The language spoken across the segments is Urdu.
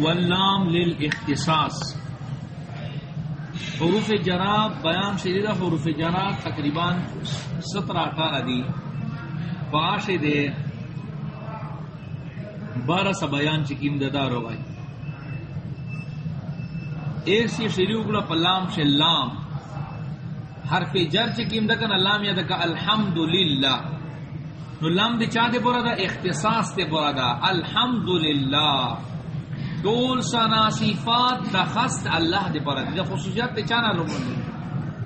واللام للاختصاص. حروف جرا بیان شدید حروف جرا تقریباً سترہ اٹھارہ دی. باش دے. بارہ سا بیان چکیم ددا رو بھائی. ایک سی شریو گلا پلام سے لام. حرف جر چکیم دکن اللام یا دکا الحمدللہ. نو لام دی چاہ دے پورا دا؟ اختصاص دے پورا دا. الحمدللہ. دول سنا صفات دا خست اللہ دے پورا دا خصوصیات دے چانا رو بندی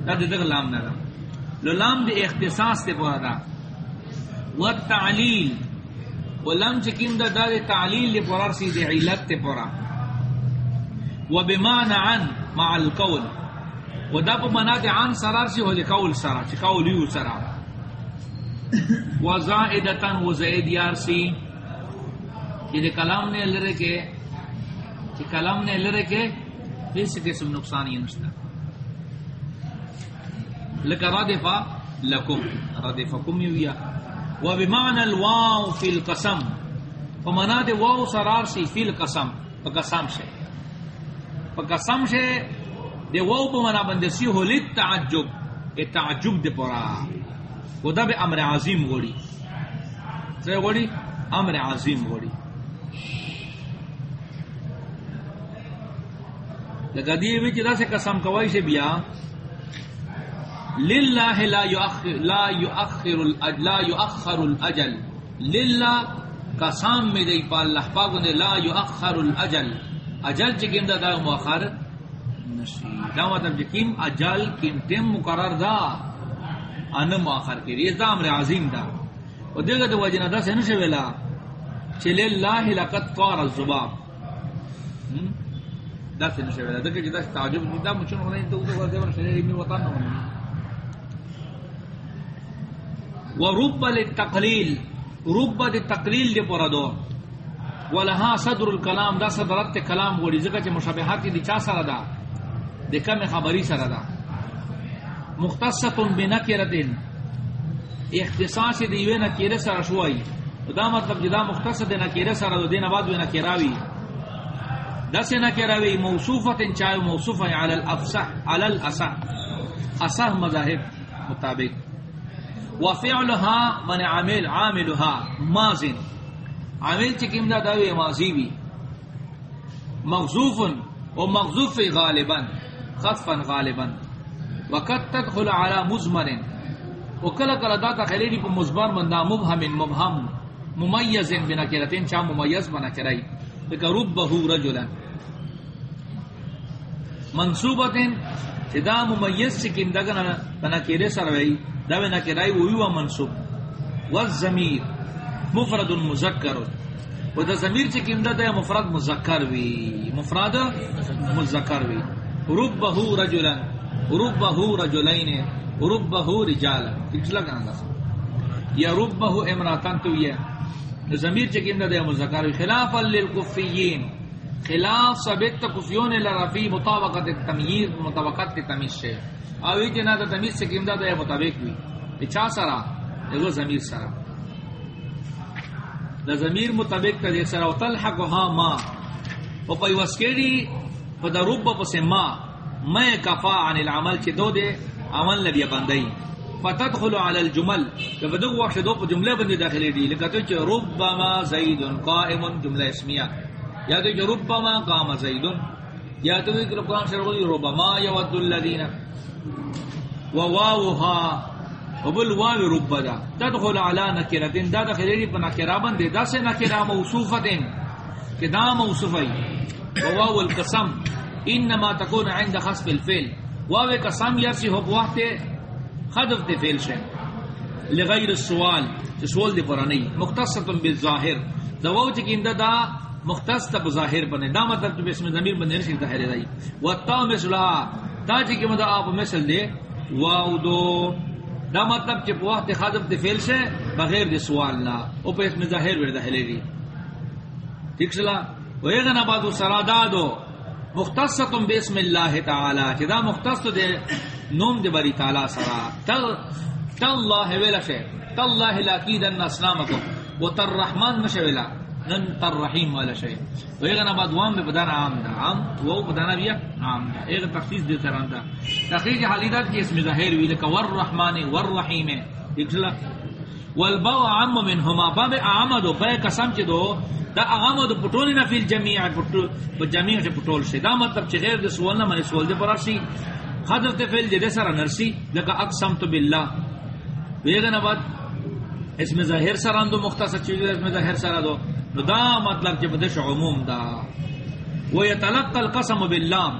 دا دے دے لام دا۔ لام دے اختصاص دے پورا دا۔ والتعلیل ولم چکیم دا دا دے تعلیل دے پورا سی دے علت دے پورا وبمعنى عن مع القول۔ ودا په معنا د عن سرار سی هله قول سرا چې قول یو سرا وزائدتن وزائد یار سی۔ چې د کلام نه لره کې چې کلام نه لره کې هیڅ قسم نقصان یې نشته لکه رادفا لکم رادفکم یو یا۔ وبمعنى الواو في القسم۔ فمنا د واو سرار سی فی القسم په قسم شه په قسم شه دے وو پا منا بندسی ہو لیت تعجب۔ اے تعجب دے پورا۔ وہ دا بے امر عظیم گوڑی سے گوڑی امر عظیم گوڑی لگا دیئے وچ دا سے قسم کوائی سے بیا۔ للہ لا یؤخر لا یؤخر الاجل لا یؤخر الاجل للہ قسم میں دے پا اللہ پاک نے لا یؤخر الاجل اجل چکم دا دا مؤخر؟ نشی دا مطلب جکیم اجل کم تیم مقرر دا۔ ان مؤخر کی ریز دا امر عظیم دا۔ و دیگا دا وجنہ دا سے نشے ویلا۔ چلے اللہ لقد طار الزباب دا سے نشے ویلا دیکھا جدا تعجب دا مچون ہونا تو دا ورزے ور شریر ابن وطن ہونا و رب للتقلیل رب للتقلیل دی پورا ولها صدر الكلام دا صدرت کلام وڑی زکا چھ مشابہات دی چا سر دا دی کم خبری سر دا مختصت بنکرت اختصاص دیوے نکیر سر شوائی دا مطلب جدا مختصت نکیر سر دا دین آباد وی نکراوی دا سے نکراوی موصوفت چاہے موصوف ہے، علی الافصح، علی الاسح. اسح مذاہب مطابق. وفعلها من عامل عاملها مازن عامل چکم دا داوی ماضی بھی مغزوف و مغزوف غالبا، خطفا غالبا. وقت تدخل على مزمر وکل کل دا تخلیلی پا مزمر من دا مبهم مبهم ممیز بنکرتین چا ممیز بنکرائی لکا ربه رجلا. منصوبت دا ممیز چکم دا بنکر سروئی دا بنکرائی ویو منصوب. والزمیر مفرد مذکر. و دا ضمیر چ کیندا دا مفرد مذکر وی. مفرد مذکر وی. ربه رجلا. ربه رجلین. ربه رجال کچھ لگا نا یا ربه امراتان تو یہ. ضمیر چ کیندا دا مذکر وی، خلافا للکفیین، خلاف ثبت کفیون لرفی مطابقت التمییز مطابقت التمییز سے اوی جنا دا تمییز چ کیندا دا مطابق وی۔ چا سرا؟ ایگو ضمیر سرا۔ دا ضمیر مطابق تا دیکھ سرا وطلحق ہا ما۔ و پای وسکیری و دا رب پس ما۔ میں کفا عن العمل چی دو دے، عمل نبی بندئی۔ فتدخل على الجمل. کہ بدو وقت دو جملے بندی داخلی دی لکہ تو چی رب زید قائم جملہ اسمیہ یا تو چی رب ما قام زید. یا تو ایک قرآن شرقی رب ما یود الذین. و واوها. وبل واو رب دا تدخل على نکرتن دا دخلی پر نکرہ بندے دا سے نکرہ موصوفتن کہ دا موصوفی وواو القسم. انما تكون عند خصف الفعل. واو قسم یرسی ہو بوقت خدف دے فعل شے۔ لغیر السوال سوال دے پرانی مختصت بالظاہر۔ دا واو چکندہ دا مختص تا بظاہر بنے۔ دا مطلب تو اسم ضمیر بندے نشی ظاہر دائی۔ والتا مثلها تا چکی مدہ آپ مثل دے۔ واو دو۔ دا مطلب چې په وخت خادم ته فعل شه بغیر د سوال نه او په اسم ظاهر ور داخلي دي ٹھیک چلا ویغه نه بعد سرا دادو مختصه بسم الله تعالی چې دا مختص ده نوم د بری تعالی سرا. تل تل الله ویلا شه تل الله لاکید ان اسلامکم وتر رحمان مشولا نن تر رحیم والا شے تو ایک بعد وام میں بدانا عام دا. عام وہ بدانا بھی عام دا. ایک تخصیص دے تران دا. تخریج حالیدات کی اسم ظاہر وی لکا والرحمن والرحیم اکسلا والباو عام منہما. باب اعام دو بے قسم چی دو. دا اعام دو پٹولی نا فی الجمیع جمیع چی پٹول شے دا مطلب چی غیر دے سوالنا منی سوال دے پر ارسی حضرت فیل جدے سر نرسی لکا اقسمت باللہ ویگن بعد اسم ظاہر سران دو مختصر چیز اسم ظاہر سران دو. دا مطلب چی بدش عموم دا. و یتلقى القسم باللام.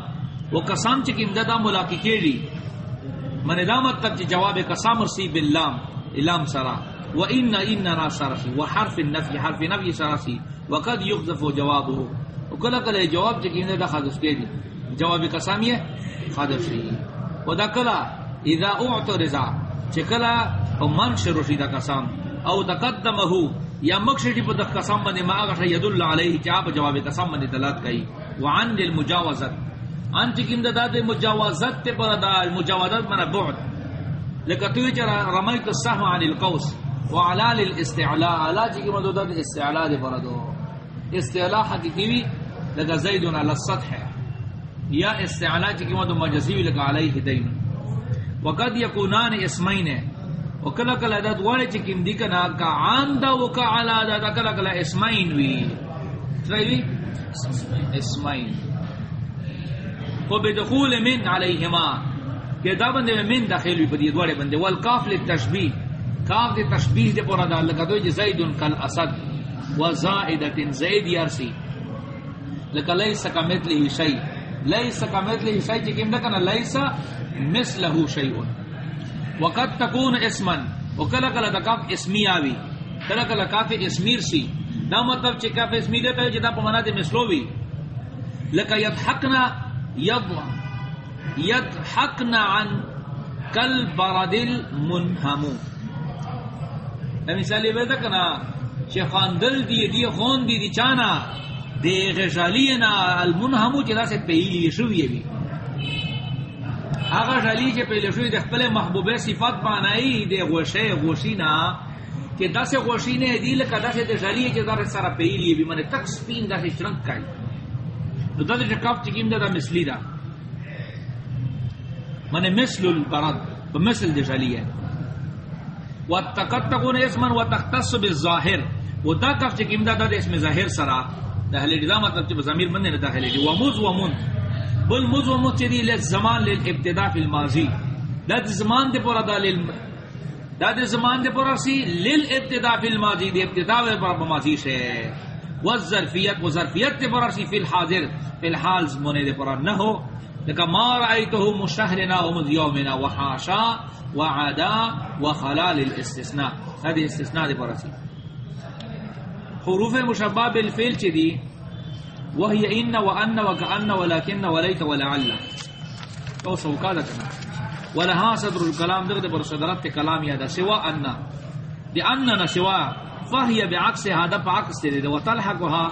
و قسم چی کم دا دا ملاقی کیلی من دا مطلب چی جواب قسم رسی باللام، الام سرا و ان را سرسی و حرف النفی حرف نفی سرسی و قد جوابه. و کلا جواب چی کم دا خادث جواب قسم یہ خادث سی اذا اعترزا چی کلا او من شروشی دا قسم. او تقدمه، یا مقصدی پر دخ قسم بنے ما اگر یدل علیہ چا جواب قسم بنے دلالت کئی. وعن للمجاوزت ان چکم داد مجاوزت تے پر دا مجاوزت من بعد. لکتو چرا رمیت السهم عن القوس. وعلى الاستعلاء علا چکم جی داد استعلاء دے پر استعلاء حقیقی وی لگا زید علی السطح یا استعلاء جی چکم دو مجزی لگا علیہ دین. وقد یکونان اسمین. وکلا کلا دا دوارے چکم دی کنا کا عام دا وکا علا دا دا کلا کلا اسمائن وی. سرائی اسمائن و بدخول من علیہما. کہ دا بندے میں من داخل وی پدی دوارے بندے. والکاف لتشبیح کاف دی تشبیح دے پورا دا لگا دوی جی زیدن کل اسد و زائدت زید یارسی لکا لیسا کا مثلی شئی لیسا کا مثلی شئی چکم دا کنا لیسا مثلہو شیئن وقت تکون اسمن. وکلا کلا دا کاف اسمی آوی. کلا کلا کاف اسمیر سی. دا مطلب چی کاف اسمی دیتا ہے جی جدا پا منا دے مسلووی لکا یدحقنا ید یدحقنا عن کل بردل منہمو مثالی بیتا کنا چی خاندل دی دی خون دی دی چانا دی غشالینا المنہمو چی دا سے پیلی شوی بھی اگر جلی کے پہلے شوی دے خپل محبوبے صفات بنائی دے غوشے غوشینا کہ دس غوشی نے دل کا دس دے جلی کے در سارا پہلی بھی من تک سپین دس چرنک کای تو دد دے کاف چکیم دا دا مثلی دا من مثل البرد بمثل دے جلی ہے وتقد تكون اسما وتختص بالظاهر ودا کف چکیم دا دا اسم ظاہر سرا دہلی نظام مطلب ضمیر من نے داخل ہے ومز ومن بل مزو مچری ل زمان ل ابتداء فی الماضی دا زمان دے پورا دا ل دا زمان دے پورا سی ل ابتداء فی الماضی دے ابتداء و پر ماضی سے و ظرفیت و ظرفیت دے پورا سی فی الحاضر فی الحال زمانے دے پورا نہ ہو لکا ما رأیتو مشہرنا و مذیومنا و حاشا و الاستثناء۔ هذه استثناء دے پورا حروف مشبہ بالفعل چی دی؟ وهي ان وان وكان ولكن وليت ولعل تو سو قال ولها صدر الكلام دغد بر صدرت كلام يا سوا ان۔ دي اننا سوا۔ فهي بعكس هذا بعكس دي وتلحقها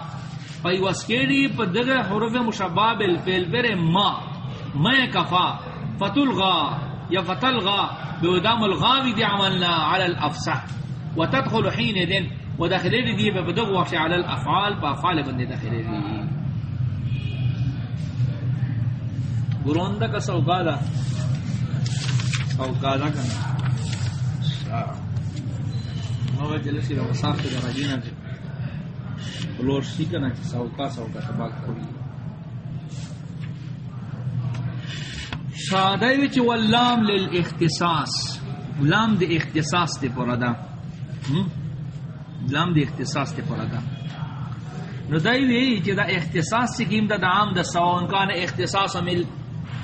فاي واسكيري بدغ حروف مشبہ بالفعل بر ما۔ ما كفا فتلغى يا فتلغى بودام الغاوي دي عملنا على الافصح وتدخل حين دين وداخلين دي بدغ وحش على الافعال بافعال بند داخلين دي گروندا کا سوگادا سوگادا کنا نو جلسی رو صاف تے راجینا تے جی. لور سی کنا جی. سوکا سوکا تباک کوئی شادای وچ ولام للاختصاص. لام دی اختصاص ته تے پرادا لام دی اختصاص تے پرادا نو دای وی چې دا اختصاص سکیم دا عام د سوان کان اختصاص مل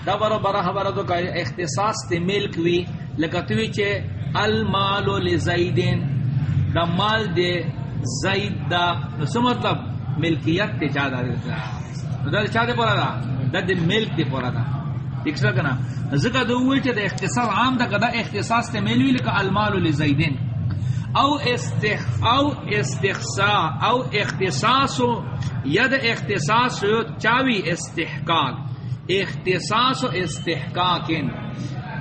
دا برو برا خبر تو کہ اختصاص تے ملک وی. لکه لکتوی چے المال لزیدین. دا مال دے زید دا نو سو مطلب ملکیت تے چاہ دا دا. چاہ دے پورا دا؟ دا دے ملک دے پورا دا. دیکھ سکنا ذکر دو ہوئی چے دا اختصاص عام دا کدا اختصاص تے ملوی لکا المال لزیدین. او استخ او استخصا او اختصاص ید اختصاص چاوی استحقاق. اختصاص و استحقاق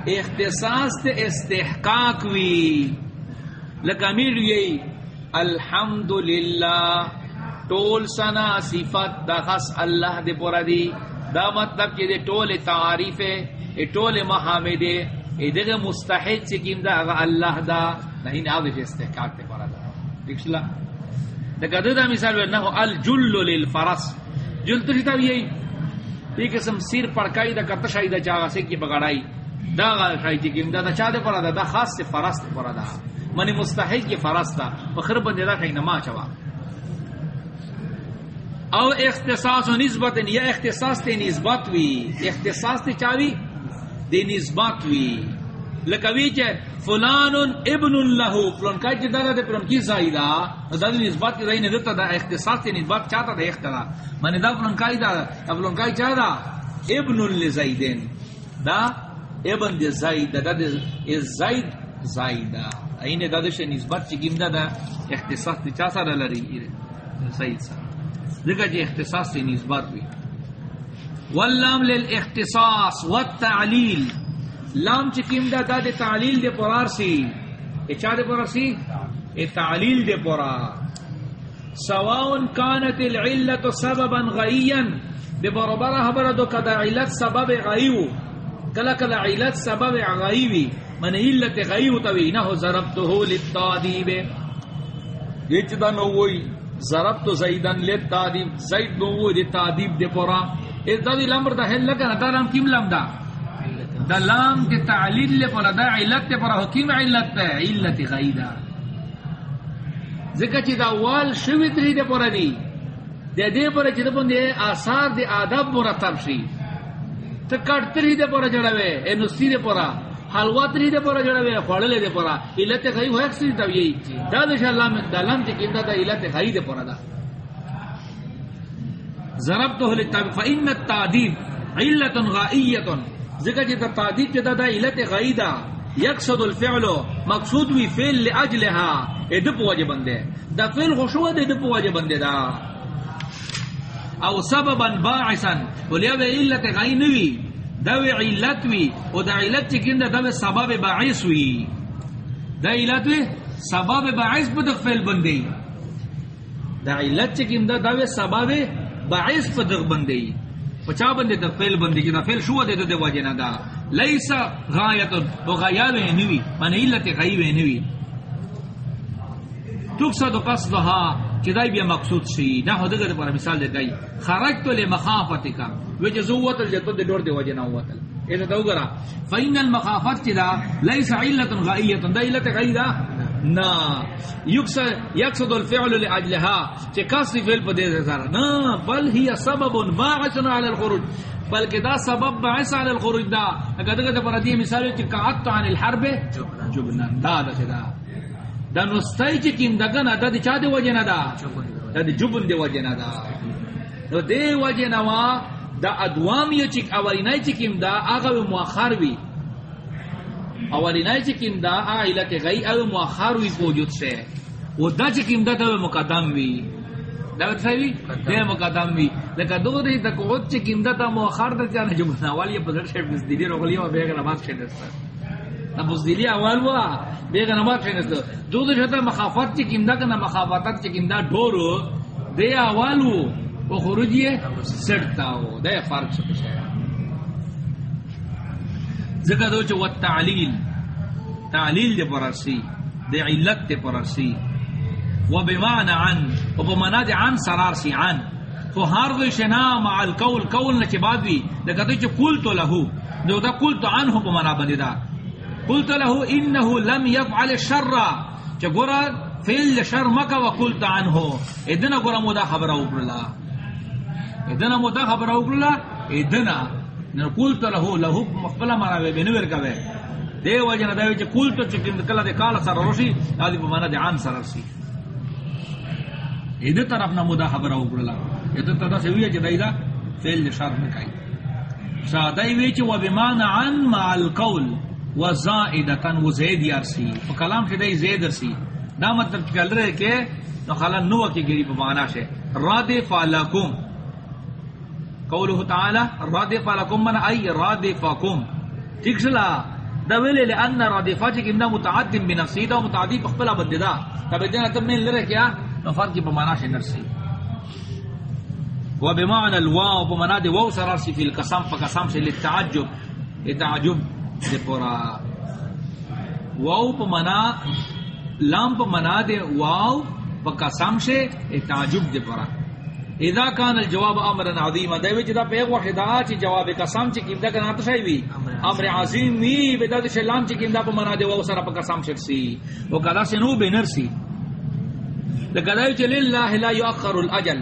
اختصاص تے استحقاق وی لکہ امیر یہی الحمدللہ ټول سنا صفات دا خاص الله دے پورا دی. دا مطلب کہ دے ټول تعریف ہے ټول محمد ہے دغه مستحق چې کیم دا هغه الله دا نه نه اوی استحقاق تے پورا دا۔ دښلا دا کده دا مثال ورنه الجل للفرس۔ جل تو تا یہی یہ قسم سیر پڑکائی دا کرتا شاید دا چاگا سے کی بگڑائی۔ دا غال شاید کی کیم دا دا چا دے پورا دا دا خاص سے فرس تے پورا دا۔ منی مستحق کی فرس دا بخر بندے دا کئی نما چوا۔ او اختصاص و نسبت یا اختصاص تے نسبت وی. اختصاص تے چاوی؟ دے نسبت وی. لکوی چے فلان ابن اللہ فلان کائی چے دارا دے پرم کی زائدہ دا؟ نسبت کی رئی ندتا دا اختصاص تے نسبت چاہتا دا اختلا منی دا فلان کائی دا؟ فلان کائی چاہ دا؟ ابن لزائدین دا ابن دے زائد دا. دے زائد زائدہ اینے دا. دے نسبت چی گیم دا اختصاص تے چاہ سا لری زائد سا. ذکر جی اختصاص سے نسبت بھی واللام للاختصاص والتعلیل لام چکیم دا دا دے تعلیل دے پرار سی۔ اے چا دے پرار سی؟ اے تعلیل دے پرار سواؤن کانت العلت سببا غیین دے برابر حبر دو کدا علت سبب غیو کلا کلا علت سبب غیوی من علت غیو توی نہو ضربتو للتادیب۔ یہ چدا نووئی ضرب تو زیدن لیت تعدیب زید دو وہ دی تعدیب دے پورا. اے دا دی لامر دا حل لگا دا لام کیم لام دا؟ دا لام دی تعلیل لے پورا. دا علت دے پورا. حکیم علت دا علت غیدہ. ذکر چی دا وال شوی تری دے پورا دی. دے دے پورا چی دا پوندے آثار دی آداب مرتب شی. تا تری دے پورا جڑوے اے نسی دے پورا. حلوا تری دے پورا جڑوے خوڑلے دے پورا علت غیب ہوئے اکسی تا یہی دا دے اللہ میں دلم چی کم دا علت غیب دے پورا دا۔ ضرب تو حلی تابع فإن التعدیب علت غائیت ذکر چی تا تعدیب چی دا دا علت غیب دا۔ یقصد الفعل مقصود وی فعل لأجلها اے دپ وجہ بندے۔ دا فعل خوشو دے دپ وجہ بندے دا۔ او سببا باعثا ولیا بے علت غیب نوی۔ دا علت وی او دا علت چکن دا دا سبب باعث وی دا علت وی سبب باعث پا دا بندی دا علت چکن دا دا سبب باعث پا دا بندی پچا بندے دا فعل بندی کی دا فعل شو دے دا وجہ نا دا لیسا غایت و غیاب نوی من علت غیب نوی تقصد قصدها کہ دای بیا مقصود سی نہ ہو دغه پر مثال دے گئی خرجت لمخافتک وچ زوت الجتو دے ڈور دے وجہ نہ ہوتا اے تو گرا. فین المخافت تلا ليس علت غائیہ دا علت غیرہ نا یقصد یقصد الفعل لاجلها کہ کس فعل پدے زارا نا بل ہی سبب باعث علی الخروج. بلکہ دا سبب باعث علی الخروج دا. اگر دغه پر دی مثال کہ قعدت عن الحرب؟ جبنا دا دا دا. نستای چی کم دا گنا دا دی چا دی وجه ندا دا دی جبن دی وجه ندا نو دی وجه نوا دا ادوامی چی اولینای چی کم دا آغا مؤخر وی اولینای چی کم دا آئلت غی او مؤخر وی پوجود سے و دا چی کم دا دا مقدم وی دا بتساوی دا مقدم وی لکا دو دی دا قوت چی کم دا دا مؤخر دا چانا جبن اوالی پدر شیف نزدیلی رو غلی و بیگ نماز شدستا بزدلی اول وا بیگا نماز فینست دو دو شتا مخافت چی کم دا کنا مخافتت چی کم دا ڈورو دے اولو و خروجی سڑتا ہو دے فرق سکش ہے ذکر دو چو والتعلیل، تعلیل دے پررسی دے علت دے پررسی و بمعنى عن و بمعنى دے عن سرار سی، عن. تو ہر دو شنا مع القول قول نچے بعد بھی لکہ دو چو قلتو لہو دو دا قلتو عنہ بمعنى بندی دا قلت له انه لم يفعل الشر. چگورا فعل شر مکا وقلت عنه. ادنا گورا مودا خبر اوبرلا ادنا مودا خبر اوبرلا ادنا. قلت له له مخبلا مارا وے بنور کا وے دے وجنا دے وچ قلت چکن کلا دے کال سر روشی ادی بمانا دے عن سر سی ادے طرف نہ مودا خبر اوبرلا ادے تدا سوی چ دایدا فعل شر مکائی سادای وچ و بمانا عن مع القول. و زائدتن و زید یارسی و کلام شده زید ارسی دا مطلب چکل رہے کہ نو خالا نوہ کی گری پا شے رادف لکم. قوله تعالی رادف لکم من ای رادفکم ٹھیک شلا دا ویلے لئن رادفا چکم دا متعدم بنفسی، دا متعدی پخپلا بندی دا. تب دینا تب میں لرے کیا؟ نو فرق کی پا شے نرسی و بمعنى الواو بمعنى دي واو سرارسي في القسم فقسم سے للتعجب. لتعجب دي پورا۔ واو بمعنى لام بمعنى دي واو فقسم سے تعجب دي پورا۔ اذا كان الجواب امرا عظيما ده وچ دا پیغ وحدا چ جواب قسم چ کیمدا کنا تو شای وی؟ امر عظیم۔ وی بدا د شلام چ کیمدا په معنا دی و سره په قسم شرسی و کدا سنو بنرسی لکدا چ لله لا يؤخر الاجل۔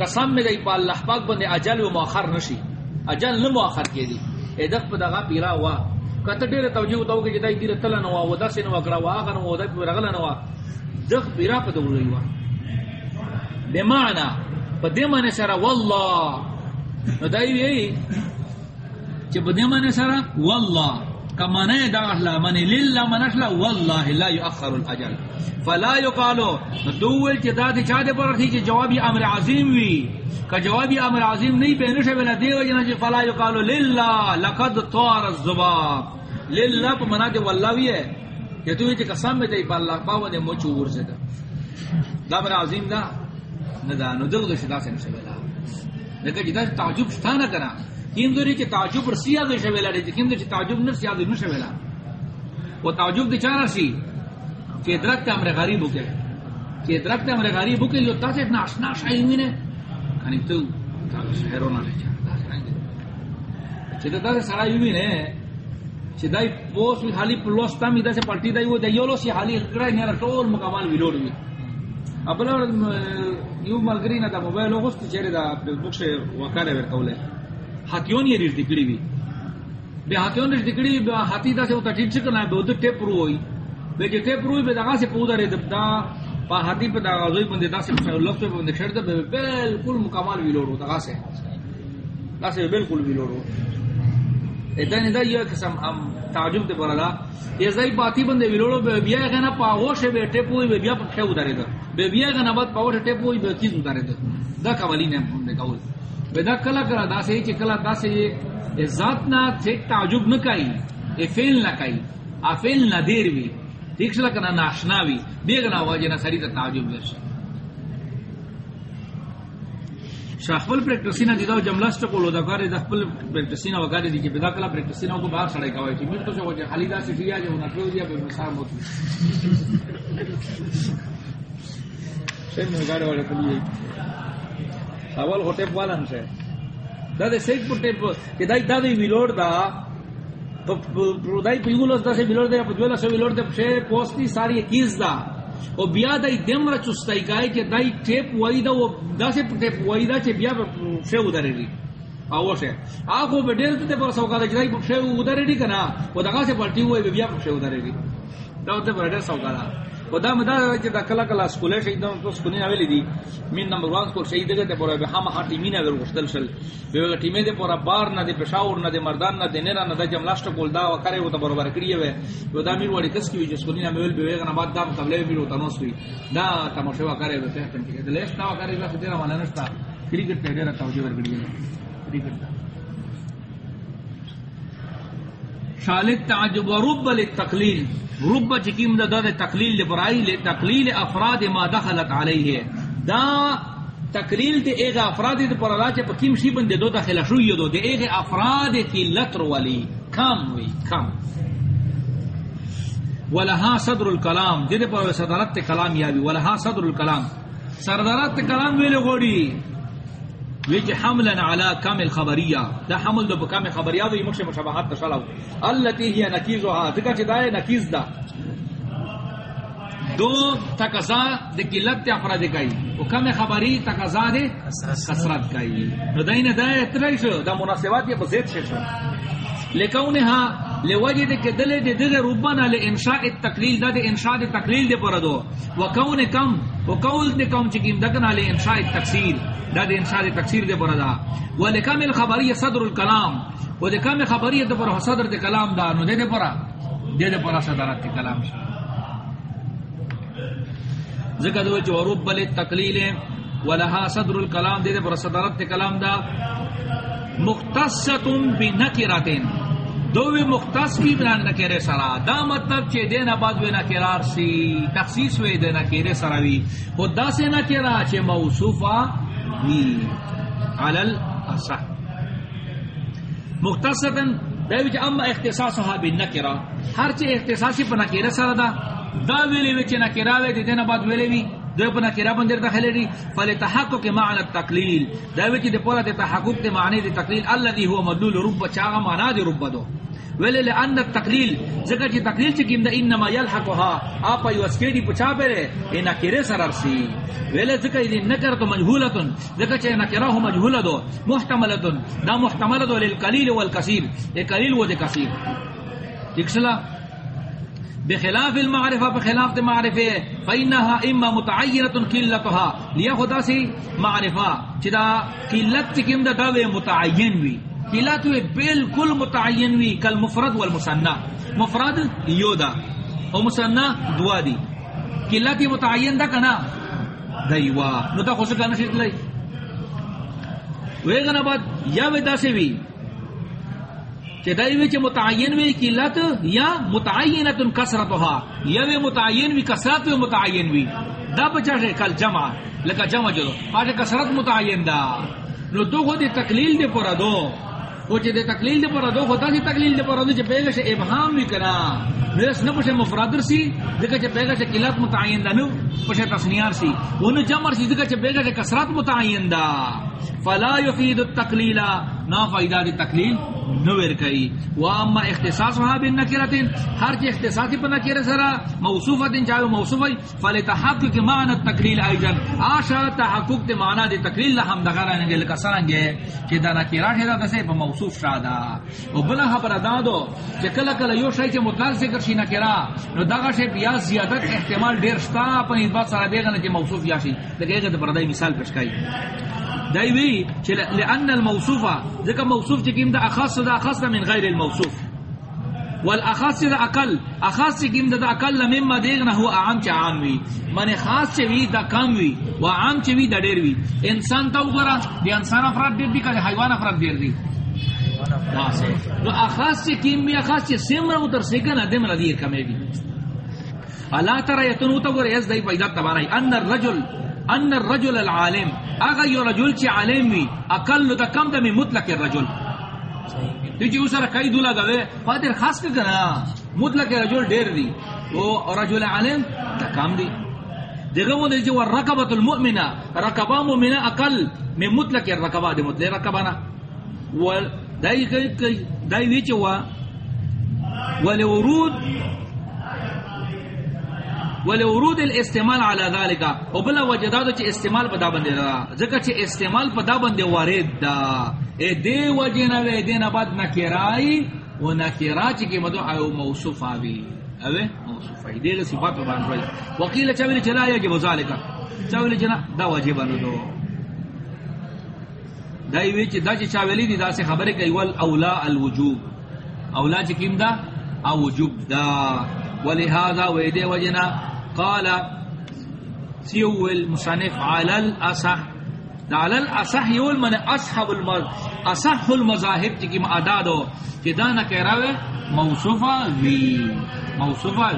قسم می دی په الله پاک باندې اجل و مؤخر نشي اجل نو مؤخر کی دی ادق په دغه پیرا وا۔ کته ډیره توجه وتاو کې جدای دې تل نو و داسې نو وکړه وا غن و دای په رغل نو دغ پیرا په دغه وی وا بمعنى په دې معنی سره والله نو دای وی چې په دې معنی سره والله کما نه دا اهلا من لله من اهلا والله لا يؤخر الاجل۔ فلا يقالو دول چې دا د چا د پر چې جوابي امر عظیم وي که جوابي امر عظیم نه به نشه ولا دی وجه چې فلا يقالو لله لقد طار الذباب۔ لله په معنا دی والله وی ہے ته چې قسم به دی په الله باندې مو چور زده دا. دا امر عظیم دا. نه دا، نو دغه شدا څنګه ویلا لکه چې دا تعجب ستانه کرا کیم دوری چې تعجب رسیا دې شویلا دې کیم دوری چې تعجب نه رسیا دې نشه ویلا او تعجب دې چارا شي چې درکته امر غریب وکړي چې درکته امر غریب ہو وکړي یو تاسو نه آشنا شای وینه کني ته تاسو هرونه نه چا چې دا تاسو سره یو وینه چې دای پوس وی حالي پلوستا می دا سے پلٹی دای و د یولو سی حالي کړه نه ټول مکمل ویلوړ وی ابل یو ملګری نه دا موبایل وغوست چې دا بوکس وکاله ورکوله ہاتھیون یہ رشد کڑی بھی بے ہاتھیون رشد کڑی بے ہاتھی دا سے وہ تٹیٹ سے کرنا ہے بے ادھر ٹیپ رو ہوئی بے جو ٹیپ رو ہوئی بے داغا سے پودا رہے دا پا ہاتھی پہ داغا زوئی بندے دا سے لفظ پہ بندے شرد بے بلکل مکمل بھی لوڑو داغا سے دا سے بلکل بھی لوڑو دا یہ قسم ہم تعجب دے پڑا دا یہ زائی باتی بندے بھی لوڑو بے بیا گنا پا غوش بے ٹیپ ہوئی بے بیا پا کھے دا بے بیا گنا بعد پا غوش ٹیپ ہوئی بے چیز ادھارے دا دا کوالی نے ہم نے کہول ودا کلا کلا دا سے چ کلا دا سے یہ ذات نہ تھے تعجب نہ کئی اے فعل نہ کئی ا نہ دیر وی ٹھیک سلا کنا ناشنا وی بیگنا واجہ نہ سری تے تعجب وش شخل پریکٹسینا دیدا جملاسٹ کو لو دا کرے دا خپل پریکٹسینا وغیرہ دی کہ بدا کلا پریکٹسینا کو باہر سڑے گا کہ میرے تو جو حلیدا سے دیا جو نہ کیو دیا بے مثال موت سے مگارے والے کلیے اول ہوتے پالن سے دا دے سیک پٹے کہ دای دا دی ویلوڑ دا. تو دای پیغولس دا سے ویلوڑ دے پجولا سے ویلوڑ دے پھے پوسٹی ساری کیز دا. او بیا دای دمرا چستای گای کہ دای ټیپ وای دا او داسې ټیپ وای دا چې بیا سے ودرے دی او سے هغه به ډېر ته په سوګه دای په ودرے ودرېږي کنه او دا څه پټي وای بیا په ودرے ودرېږي دا ته بڈیر سو کا خدا مدا چې دا کلا کلا سکول شي دا تو سکول نه ویلې دي. مين نمبر 1 سکول شي دغه ته پورا به هم هټی مینه ور وشتل شل. به ټیمه دې پورا بار نه دې پېښور نه دې مردان، نه دې نه نه د جملاشت کول، دا وکړي وته برابر کړی وي و دا مين وړي کس کی چې سکول نه ویل، به نه بعد دا مطلب به وته نو سوي دا تماشا وکړي وته ته. کې دې لښتا وکړي دا څه نه مانه نشتا کرکټ ته ډېر توجه ورګړي کرکټ شالت تعجب ورب للتقلیل. رب چکیم دا دا تقلیل لبرائی لتقلیل افراد ما دخلت علیہ. دا تقلیل دے ایغ افراد دے پر اللہ چے پا کیم شی بندے دو داخل شوی دو، دے ایغ افراد کی لتر والی. کم وی، کم. ولہا صدر الکلام، دے دے پر صدرت کلام یابی، ولہا صدر الکلام. صدرت کلام ویلے گوڑی. ویج حملا على كامل خبريه ده حمل ده بكامل خبريه وي مخش مشابهات تشلو التي هي نكيزها دغه چې ده نکیز ده دو تقاضا د قلت افراد کوي او کم خبری تقاضا ده کثرت کوي نو دینه ده ترای شو د مناسبات یې بزید شو لکونها لوجه لوجد کدل د دغه ربنا لانشاء التقلیل ده د انشاء التقلیل ده پردو وکون کم وقول د کم چې کیم دغه له انشاء التکثیر. دا د انشاء تکثیر دے بردا ولکامل خبریہ صدر الکلام. و دے کامل خبریہ دے پر صدر دے کلام دا. نو دے دے پر دے دے پر صدرت دے کلام ذکر دو جو رب بل تقلیل، ولها صدر الکلام دے دے پر صدرت دے کلام دا. مختصۃ بنکرات دو وی مختص بھی بیان نکرے سرا۔ دا مطلب چے دینا بعد وی نکرار سی، تخصیص وی دینا کرے سرا وی۔ خدا سے نکرا چے موصوفہ وی۔ علی الاصح مختصرا دوی چے اما اختصاص اختصاصها بالنکره ہر چی اختصاصی پا نکره سر دا۔ دا ویلی وچ نکره وی دینا بعد ویلی وی۔ دو پا نکره بندر دخلی دی فلی تحقق معنی التقلیل دوی چی دی پورا دی تحقق دی معنی دی تقلیل اللذی هو مدلول رب چاگا معنی دی رب دو. ویلی لئن التقلیل ذکر چی تقلیل چی کم دا انما یلحقها آپا یو اسکیڈی پچا پرے ای نکره سرر سی ویلی ذکر دی نکرتو مجھولتن ذکر چی نکره مجھولتو محتملتن. دا محتملتو للقلیل والکثیر. ای قلیل و دی کثیر تکسلا بخلاف المعرفة بخلاف المعرفة فإنها إما متعينة كلتها لیا خدا سی معرفة چدا قلت چکم دا داوے متعین وی قلت وی بالکل متعین وی کل مفرد والمسنہ مفرد یو دا و دوا دی۔ قلت متعین دا کنا؟ دیوا نو تا خوش کنا شکل لئی ویگن بعد، یا وی دا سی وی کہ دای وچ متعین وی قلت یا متعینۃ کثرتها یا وی متعین وی کثرت وی متعین وی۔ دا بچا ہے کل جمع لکا جمع جو پاٹے کثرت متعین دا۔ نو دو خود تقلیل دے پورا دو۔ او چے دے تقلیل دے پورا دو خدا سی تقلیل دے پورا دو چے پیگا سے ابہام وی کرا نرس نہ پوچھے مفرادر سی دکا چے پیگا سے قلت متعین دا نو پوچھے تصنیار سی۔ انو جمع سی دکا چے پیگا سے کثرت متعین دا۔ فلا یفید التقلیل نا فائدہ دی تقلیل نویر کئی. و اما اختصاص وہاں بن نکرتن ہر چی اختصاصی پر نکر سرا، موصوفت چاہو موصوفی فلی تحقق معنی التقلیل ایجن. آشا تحقق دی معنی دی تقلیل لہم دغرا نگل کسرنگے چی دا نکرات ہے دا دسے پا موصوف شادا و بلا خبر دادو چی کل کل یو شای چی مطلق ذکر شی نکرا، نو دغا شای بیا زیادت احتمال دیر شتا پا اس بات سارا دیگا چی موصوف یاشی لیکن ایک دا بردائی مثال پشکائی دایوی چې لئن الموصوفه ذکر موصوف چې کیم دا اخص دا اخص من غیر الموصوف. والاخص دا اقل اخص چې کیم دا اقل مما دیغنه هو عام چې عام وی. معنی خاص چې وی دا کم وی، و عام چې وی دا ډیر وی. انسان ته وګوره دی انسان افراد ډیر دي کله حیوان افراد ډیر دي؟ نو اخص چې کیم بیا خاص چې سیمره وتر سیکنه دمر دی کمې دي الا ترى يتنو تغور يز دای پیدا تبارای ان الرجل ان الرجل العالم. اگا یو رجل چی عالم وی اقل دا کم دا می مطلق الرجل. تو چی اسر کئی دولا گوے فادر خاص کا کنا مطلق رجل دیر دی. او رجل عالم کم دی. دیگه مو دی جو رکبت المؤمنہ رکبا مؤمنہ اقل می مطلق الرکبا دی مطلق رکبانا و دای دای وی چی و ولورود ولورود الاستعمال على ذلك. وبلا وجدادو چ استعمال پدا بندے دا ذکر چ استعمال پدا بندے وارد دا. اے دے وجنا وے دینا بعد نکرائی و نکرا چ کی مدو او موصوف اوی اوی؟ موصوف ای دے صفات بان روی وقیل چویل چلا یا جی کہ وذالک چویل جنا دا واجب نو دو. دای وی چ دا چ چاویلی دی، دا سے خبر کئی. ول اولا الوجوب. اولا چ کیم دا؟ او وجوب دا ولهذا ويدي وجنا قال سيو المصنف على الاصح على الاصح يقول من اصحاب المذ اصح المذاهب کی معدادو کہ دانا کہہ رہا ہے موصوفہ وی موصوفہ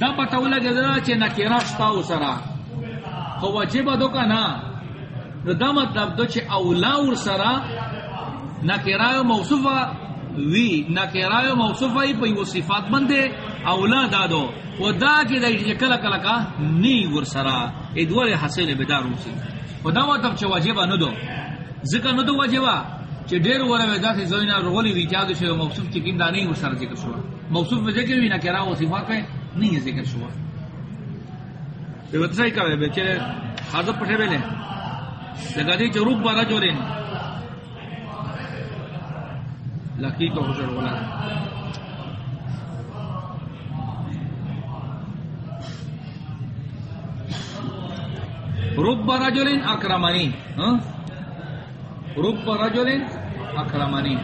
دا پتہ لگا دا کہ نکرہ شتا اسرا خو واجب دو کنا دا مطلب دو چه اولا ور سرا نکرای موصوفا وی نکرای موصوفا ای پی صفات بندے اولا دادو و دا کی دا ایجی کلا کلا کا نی ور سرا ادوال حسین بدار روسی و دا مطلب چه واجبا ندو ذکر ندو واجبا چه دیر ورہ دا سے زوینا رغولی وی چادو شو موصوف چکیم دا نی ور سرا ذکر شوا موصوف میں ذکر وی نکرای و صفات پہ نہیں ذکر شوا یہ بتسائی کا ہے بیچے حاضر پٹھے بیلے لگا دی چروب بارا جورین لکی کو حضر ولا رب رجل اکرمانی رب رجل اکرمانی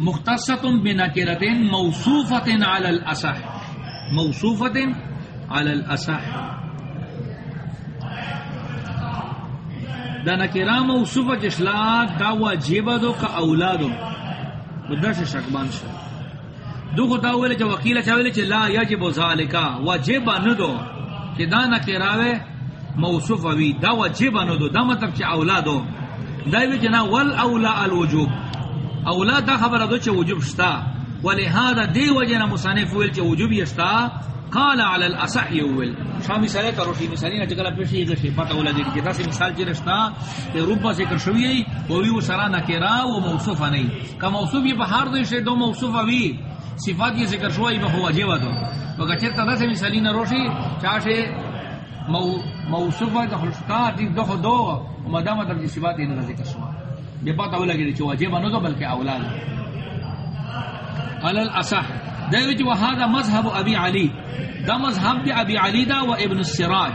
مختصة بنكرة موصوفة على الأصح موصوفت علی الاصح دا نکرا موصوفہ جشلا دا واجب دو کا اولادو. بدش شکبان شو. دو خدا ویل چې وکیل چا ویل چې لا یجب ذالک واجب نه دو. چې دا نه کراوه وی، دا واجب نه دو. دا مطلب چې اولادو. دا وی چې نه ول اولا الوجوب. اولاد دا خبره دو چې وجوب شتا. ولهذا دی وجنا مصنف ویل چې وجوب یشتا قال على الاصح يول شام مثال کرو شی مثالی نه چکلا پیش یې شی پتہ ولادي چې تاسو مثال چې رشتا ته روبا ذکر شوی او وی وسرا نکرا او موصوف نه کا موصوف یہ بہار دے شی دو موصوف وی صفات یہ ذکر شوی به واجب دو. وگا چرتا تاسو مثالی نه روشی چاشه مو، موصوف د خلقا دي دو. دو مدام د صفات نه ذکر شوی به پتہ ولګی چې واجب نه دو، بلکہ اولاد على الاصح دوی جو هذا مذهب ابي علي دا مذهب دی ابي علي دا و ابن السراج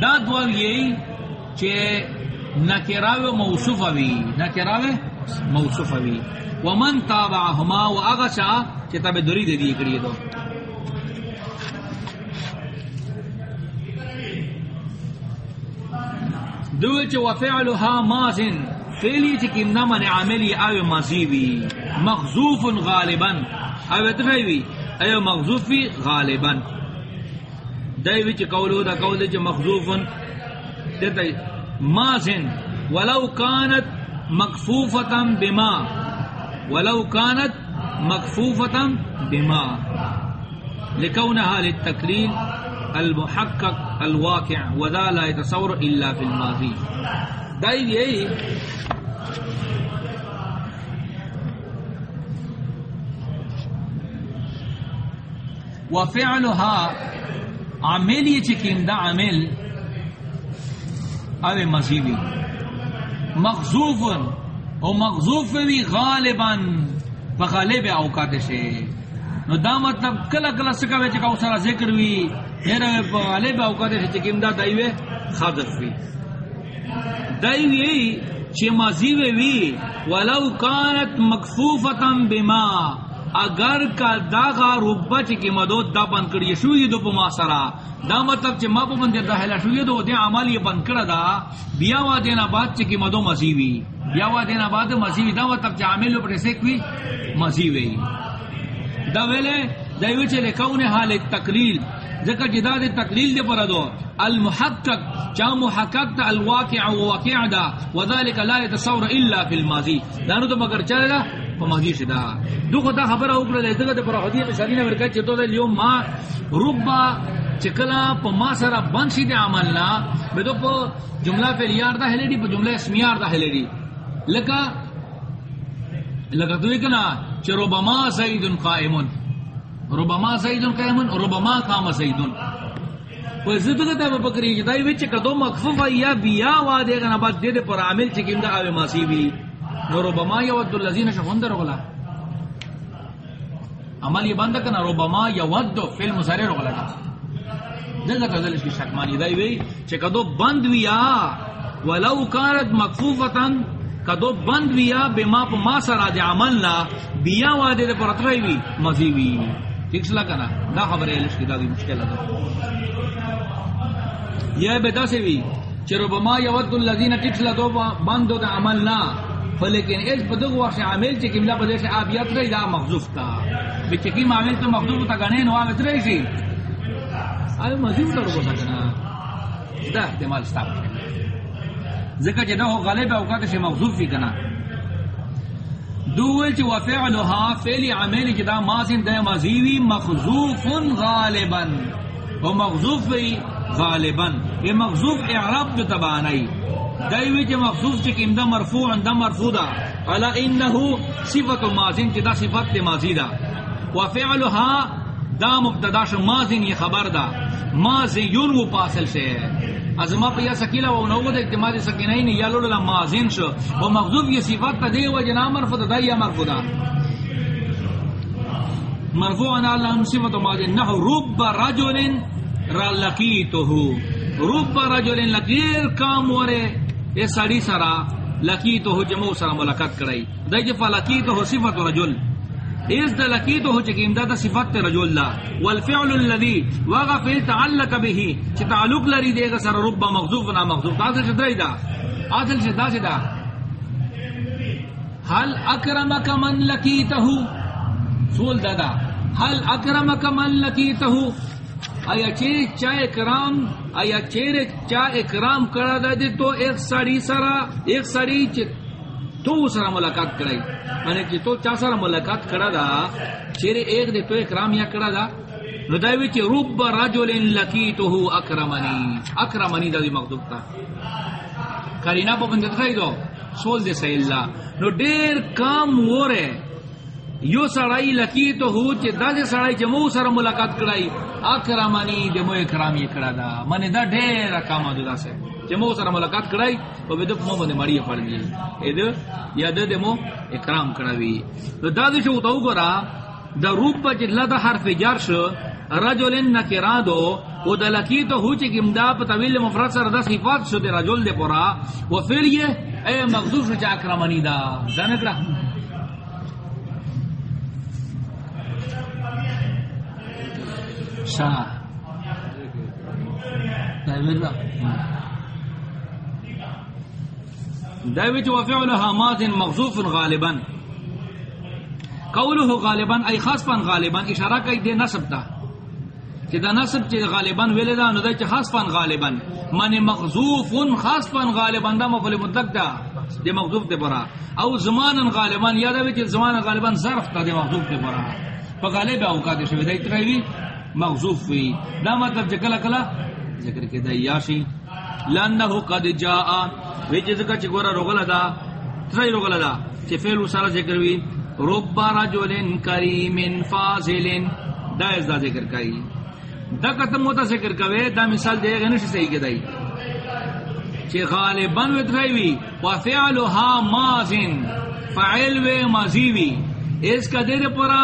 دا دو یہ چه نکراو موصوف وی نکراو موصوف وی ومن تابعهما واغشا چه تابع دوری دے دی کڑی دو دو چه وفعلها مازن فعلی چه کم نمن عملی او مزیوی مغزوف غالبا او اتفاوی او مغزوفی غالبا. دایوی چه قولو دا قول چه مغزوف دیتا مازن ولو كانت مکفوفتا بما. ولو كانت مکفوفتا بما. لكونها للتكليل المحقق الواقع، وذا لا يتصور الا في الماضي دای یہی وفعلها عمل یہ چکیم دا عمل او مزیوی مغزوف او مغزوف وی غالبا فغالب اوقات سے۔ نو دا مطلب کلا کلا سکا وچ کا سارا ذکر وی پھر غالب اوقات سے چکیم دا دایوے خاطر وی۔ دایوی چھ مزیوی وی، ولو کانت مکفوفتا بما۔ اگر کا داغا ربا چی کی مدود دا بند کری شوی دو پا ما سرا، دا مطلب چی ما پا بند دا حلا شوی دو، دے عمال یہ بند کرا دا، بیا وا دینا بعد چی کی مدو مزیوی۔ بیا وا دینا بعد مزیوی، دا مطلب چی عاملو پر سیکوی مزیوی۔ دا ویلے دا ویلے چی لکون حال تقلیل۔ ذکر جدا دے تقلیل دے پر دو۔ المحقق، چا محقق تا الواقع و واقع دا، وذالک لا يتصور الا فی الماضی۔ دانو تو مگر چلے دا فماضی شدا دو خدا خبر او کړل دغه د پر حدیث مثالین ورکړ چې تو د یوم ما ربا چکلا په ما سره بند شي د عملنا به دو په جمله فعلیار ده هلې دی په جمله اسمیار ده هلې دی۔ لکه لکه دوی کنا چې ربما زید قائم ربما زید قائم ربما قام زید په زدګه ته په کری چې دای وچ کدو مخفوف یا بیا وا دغه نه بعد د پر عامل چې کیند او ماسی وی نو ربما یود الذین شهندر غلا عمل یہ بند کنا ربما یود فی المضارع غلا دغه تدل کی شک مانی دی وی، چې کدو بند ویا ولو کانت مکفوفتا کدو بند ویا بما په ما سره د عمل لا بیا واده پر اتری وی، مزی وی. ٹھیک سلا کنا دا خبر ہے لشکی دا مشکل ہے یہ بدا سے وی، چې ربما یود الذین ٹھیک سلا دو بند د عمل لا فلیکن اس بدو واش عامل چې کیملا بده سے اب یاد رہی دا محذوف تا. به چې کیم عامل ته محذوف تا غنه نو اوت رہی شي ای محذوف تر کو سکنا دا احتمال ستا ذکر چې دا غالب او اوقات سے محذوف وی کنا. دول چې وفعلها فعل عامل چې دا ماضی د ماضی مخذوف غالبا. او ومغذوف غالبا. یہ مغذوف اعراب جو تبانائی دایوی چې مخصوص چې کیمدا مرفوع انده مرفوع دا الا انه صفت ماضی چې دا صفت ماضی دا وفعلها، دا مبتدا ش ماضی یہ خبر دا ماضی یون و پاسل سے ازما پیا سکیلا و نو د اعتماد سکینین یا لول ماضی شو. و مغذوب یہ صفت دی، و جنا مرفوع دا یا مرفوع دا مرفوع ان الله صفت ماضی. نحو رب رجل لقیته رب رجل لقیر کام ورے اے سڑی سرا لکی تو جمع سرا ملاقات کرائی۔ دای جفا لکی تو صفت رجل۔ اس دا لکی تو چکیم دا دا صفت رجل لا والفعل الذي وغفل تعلق به چی تعلق لری دے گا سر رب مغزوف نا مغزوف آدھل سے درائی دا؟ آدھل سے دا سے دا؟ هل اکرمک من لکیته سول دادا هل اکرمک من لکیته آیا چیر چا اکرام، آیا چیر چا اکرام کرا دا دی تو ایک سڑی سرا ایک سڑی چی تو سرا ملاقات کرائی۔ مانے چی تو چا سرا ملاقات کرا دا چیر ایک دی تو اکرام یا کرا دا۔ نو دایوی چی رب رجل لکیتو اکرمنی اکرمنی دا دی مغدوب تا۔ کرینا پا بندت خواهی civil they C Allah know there com وورے you سڑائی لکی تو ہو چی دا دے سڑائی چی مو سر ملاقات کرائی اکرمانی دے مو اکرامی کرا دا. منی دا دیر کام دا سے. چی مو سر ملاقات کرائی و بے دو مو بندے مڑی پڑ گئی اید یا دے دے مو اکرام کراوی دا دے شو تاو گرا دا روپ پا چی لدا حرف جار جرش رجلن نکرا دو و دا لکی تو ہو چی کم دا پا طویل مفرد سر دا صفات شو دے رجل دے پورا. و پھر یہ، اے مغزوف شو چی اکرمانی دا. دا نکرا شاہ۔ دایوچ وفعلها ماض مغزوف غالبا۔ قوله غالبا، ای خاصا غالبا، اشارہ کئی دے نصب تا کہ دا نصب چی غالبا ویلدا نو دا چی خاصا غالبا۔ من مغزوف خاصا غالبا دا، مفعول مطلق دا۔ دے مغزوف دے برا او زمانا غالبا یا دا وچ زمانا غالبا ظرف تا دے مغزوف دے برا فغالب اوقات شوی دای تروی مغزوف وی. دا مطلب جکلا کلا ذکر کے دیاشی لانه قد جاء. وچ ذکر چ گورا روغلا دا تری روغلا دا چ فعل سارا ذکر وی رب رجل کریم فاضل. دا از دا ذکر کای. دا ختم ہوتا ذکر کوي دا مثال دے گا نش صحیح کدای چ غالبا وتری وی وفعلها ماضن فعل و ماضی وی اس کا دے پورا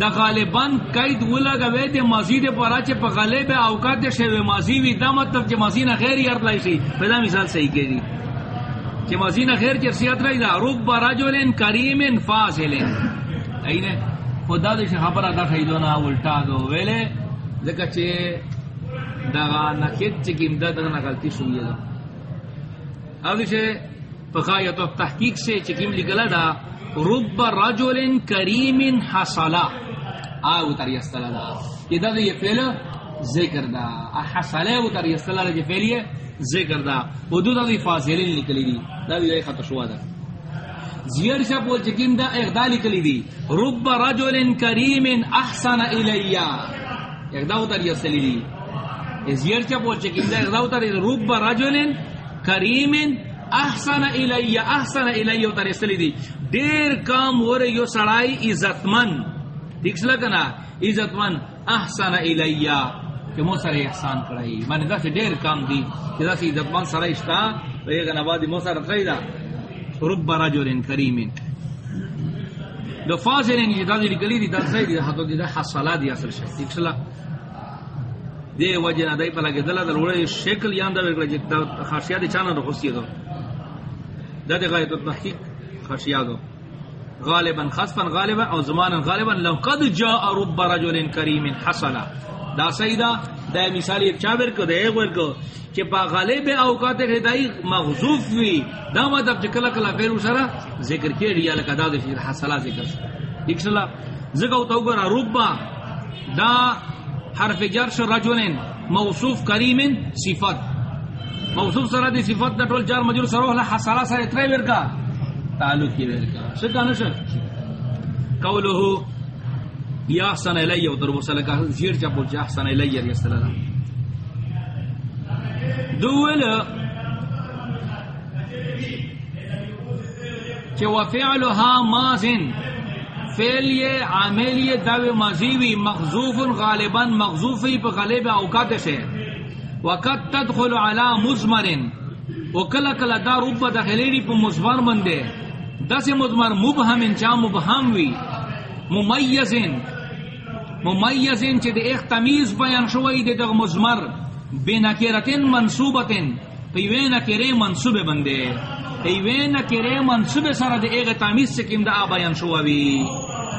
دا غالبان قید ولگا وے دے ماضی دے پارا چ پ غالب اوقات دے شے ماضی وی دا مطلب چ ماضی نہ غیر یار لائی سی پیدا مثال صحیح کہی چ ماضی نہ غیر چ سیات رہی دا. رب رجل کریم فاضل اینے خدا دے خبر ادا کھئی دو نا الٹا دو ویلے زکہ چ دا نہ کیت چ کیم دا دا نہ غلطی شوئی دا اب دے پکایت تحقیق سے چکیم لگلا دا. رب رجل کریم حصلا. آو تر یستلا دا. یہ دا یہ فعل ذکر دا. حصلا او تر یستلا دا فعل یہ ذکر دا. ودو دا فاضلین نکلی دی. دا بھی خط شوا دا. زیر شپ ول چکیم دا اغدا نکلی دی. رب رجل کریم احسن الیا اغدا تر یستلی دی. زیر شپ ول چکیم دا اغدا تر رب رجل کریم احسن الی احسن الی او ترسلی دی. دیر کام ور یو سڑائی عزت مند من دیکھ لگنا عزت من احسن الی کہ مو سر احسان کرائی من دا سے دیر کام دی کہ دا سے عزت من سر اشتا تو یہ گنا بعد مو سر کرائی دا رب رجل کریم دو فاضل ان دا دی گلی دی دا سے دی ہتو دی دا حصلا دی اصل شے دیکھ لا دے وجہ نہ دای پلا گدلا دلوڑے شکل یاندا وگلا جتا خاصیہ دی چانا دو خوشی دو دادی غایت التحقیق خشیادو غالبا خصفا غالبا او زمانا غالبا. لو قد جاء رب رجل کریم حصلا دا سیدہ، دا مثال ایک چابر کو دا ایک ور کو کہ پا غالب اوقات ہدائی مغزوف وی. دا مطلب چکلا کلا کلا پھر اسرا ذکر کیا ریا لکا دا دا فیر حصلا ذکر ایک سلا ذکر تو گرا رب، دا حرف جرش رجل موصوف کریم صفت. موصوف سره دی صفات د ټول جار مجرور سره له حصلا سره تر ورکا تعلق کی ورکا شکا نش قوله یا احسن الی و ضرب سلک زیر چا بول احسن الی یا استلا دول کہ وفعلها ماضن فعل یہ، عامل یہ دعوی ماضی وی مغزوف غالبا مغزوفی په غالب اوقات سے۔ وقت تدخل على مزمر وکلا کلا دا رب دخلی پا مزمر مندے۔ دس مزمر مبہم انچا مبہم وی. ممیزن. ممیزن چی دے ایک تمیز بیان شوئی دے دا مزمر بینکرتن منصوبتن. پیوے نکرے منصوب بندے. پیوے نکرے منصوب سر دے ایک تمیز سکیم دا بیان شوئی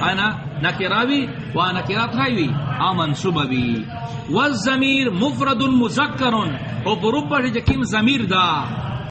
انا نکراوی و نکرات راوی آ منصوب وی. والزمیر مفرد مذکر او بربہ جکیم ضمیر دا.